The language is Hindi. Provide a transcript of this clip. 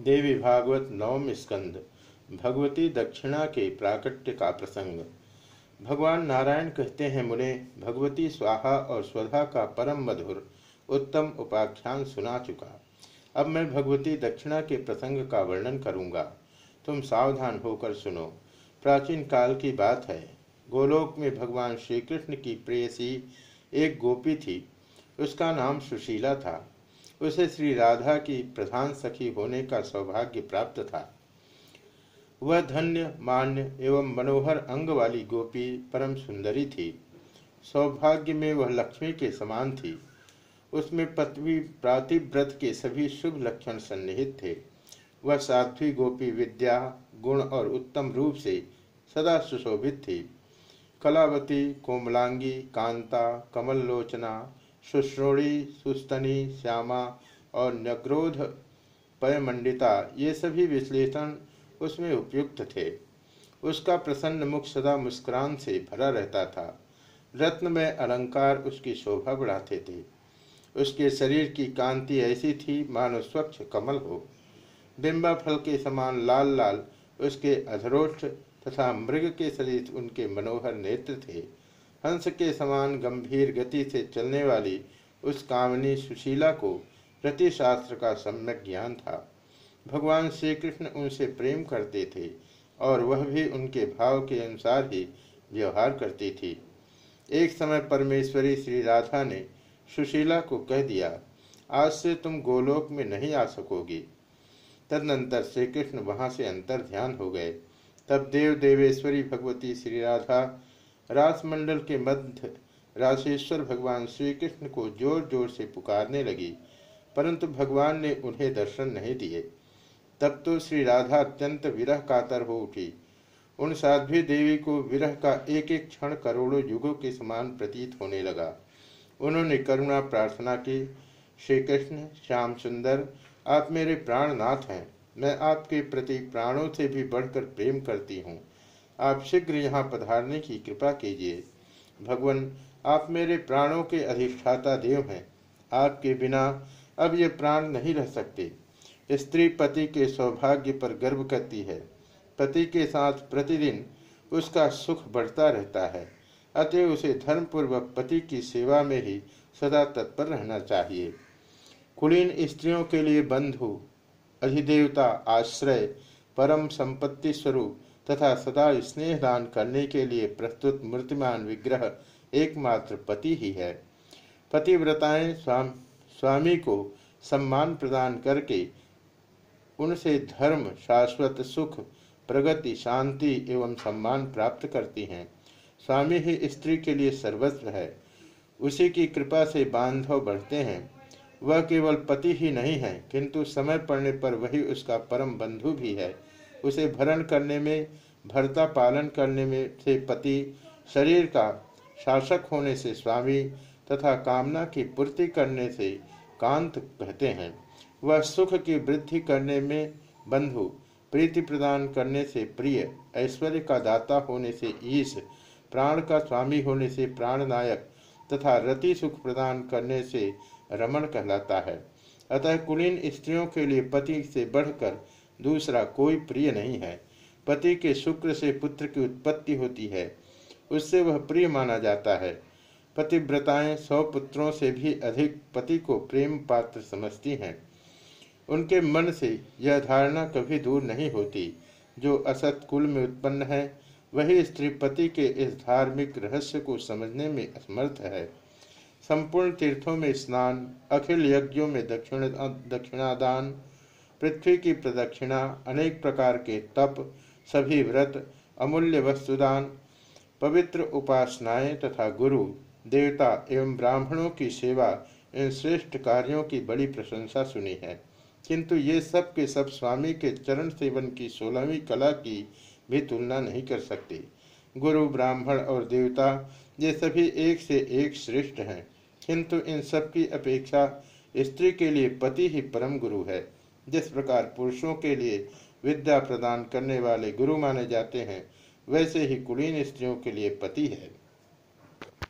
देवी भागवत नवम स्कंद, भगवती दक्षिणा के प्राकट्य का प्रसंग। भगवान नारायण कहते हैं, मुने, भगवती स्वाहा और स्वधा का परम मधुर, उत्तम उपाख्यान सुना चुका। अब मैं भगवती दक्षिणा के प्रसंग का वर्णन करूँगा। तुम सावधान होकर सुनो। प्राचीन काल की बात है। गोलोक में भगवान श्री कृष्ण की प्रेयसी एक गोपी थी। उसका नाम सुशीला था। उसे श्री राधा की प्रधान सखी होने का सौभाग्य प्राप्त था। वह धन्य, मान्य एवं मनोहर अंग वाली गोपी परम सुंदरी थी। सौभाग्य में वह लक्ष्मी के समान थी। उसमें पत्वी प्रातिव्रत के सभी शुभ लक्षण सन्निहित थे। वह साध्वी गोपी विद्या, गुण और उत्तम रूप से सदा सुशोभित थी। कलावती, कोमलांगी, कांता, कमल लोचना सुश्रोणी सुस्तनी, श्यामा और नक्रोध पयमंडिता ये सभी विश्लेषण उसमें उपयुक्त थे। उसका प्रसन्न मुख सदा मुस्कुरान से भरा रहता था। रत्न में अलंकार उसकी शोभा बढ़ाते थे। उसके शरीर की कांति ऐसी थी, मानो स्वच्छ कमल हो। बिंबा फल के समान लाल लाल उसके अधरोष्ठ तथा मृग के शरीर उनके मनोहर नेत्र थे। हंस के समान गंभीर गति से चलने वाली उस कामनी सुशीला को प्रतिशास्त्र का सम्यक ज्ञान था। भगवान श्री कृष्ण उनसे प्रेम करते थे और वह भी उनके भाव के अनुसार ही व्यवहार करती थी। एक समय परमेश्वरी श्री राधा ने सुशीला को कह दिया, आज से तुम गोलोक में नहीं आ सकोगी। तदनंतर श्री कृष्ण वहाँ से अंतर ध्यान हो गए। तब देव देवेश्वरी भगवती श्री राधा रासमंडल के मध्य राशेश्वर भगवान श्री कृष्ण को ज़ोर ज़ोर से पुकारने लगी, परंतु भगवान ने उन्हें दर्शन नहीं दिए। तब तो श्री राधा अत्यंत विरह कातर हो उठी। उन साध्वी देवी को विरह का एक एक क्षण करोड़ों युगों के समान प्रतीत होने लगा। उन्होंने करुणा प्रार्थना की श्री कृष्ण श्याम सुंदर, आप मेरे प्राणनाथ हैं। मैं आपके प्रति प्राणों से भी बढ़कर प्रेम करती हूँ। आप शीघ्र यहाँ पधारने की कृपा कीजिए। भगवान, आप मेरे प्राणों के अधिष्ठाता देव हैं। आपके बिना अब ये प्राण नहीं रह सकते। स्त्री पति के सौभाग्य पर गर्व करती है। पति के साथ प्रतिदिन उसका सुख बढ़ता रहता है। अतः उसे धर्मपूर्वक पति की सेवा में ही सदा तत्पर रहना चाहिए। कुलीन स्त्रियों के लिए बंधु, अधिदेवता, आश्रय, परम संपत्ति स्वरूप तथा सदा स्नेह दान करने के लिए प्रस्तुत मूर्तिमान विग्रह एकमात्र पति ही है। पतिव्रताएँ स्वाम, स्वामी को सम्मान प्रदान करके उनसे धर्म शाश्वत सुख प्रगति शांति एवं सम्मान प्राप्त करती हैं। स्वामी ही स्त्री के लिए सर्वस्व है। उसी की कृपा से बांधव बढ़ते हैं। वह केवल पति ही नहीं है किंतु समय पड़ने पर वही उसका परम बंधु भी है। उसे भरण करने में, भरता पालन करने में से पति शरीर का शासक होने से स्वामी तथा कामना की पूर्ति करने से कांत कहते हैं। वह सुख की वृद्धि करने में बंधु, प्रीति प्रदान करने से प्रिय, ऐश्वर्य का दाता होने से ईश, प्राण का स्वामी होने से प्राणनायक तथा रति सुख प्रदान करने से रमण कहलाता है। अतः कुलीन स्त्रियों के लिए पति से बढ़कर दूसरा कोई प्रिय नहीं है। पति के शुक्र से पुत्र की उत्पत्ति होती है। उससे वह प्रिय माना जाता है। पतिव्रताएँ सौ पुत्रों से भी अधिक पति को प्रेम पात्र समझती हैं। उनके मन से यह धारणा कभी दूर नहीं होती। जो असत कुल में उत्पन्न है, वही स्त्री पति के इस धार्मिक रहस्य को समझने में असमर्थ है। संपूर्ण तीर्थों में स्नान, अखिल यज्ञों में दक्षिण, दक्षिणादान पृथ्वी की प्रदक्षिणा, अनेक प्रकार के तप, सभी व्रत, अमूल्य वस्तुदान, पवित्र उपासनाएँ तथा गुरु, देवता एवं ब्राह्मणों की सेवा इन श्रेष्ठ कार्यों की बड़ी प्रशंसा सुनी है। किंतु ये सब के सब स्वामी के चरण सेवन की सोलहवीं कला की भी तुलना नहीं कर सकते। गुरु, ब्राह्मण और देवता, ये सभी एक से एक श्रेष्ठ हैं। किंतु इन सब की अपेक्षा स्त्री के लिए पति ही परम गुरु है। जिस प्रकार पुरुषों के लिए विद्या प्रदान करने वाले गुरु माने जाते हैं, वैसे ही कुलीन स्त्रियों के लिए पति है।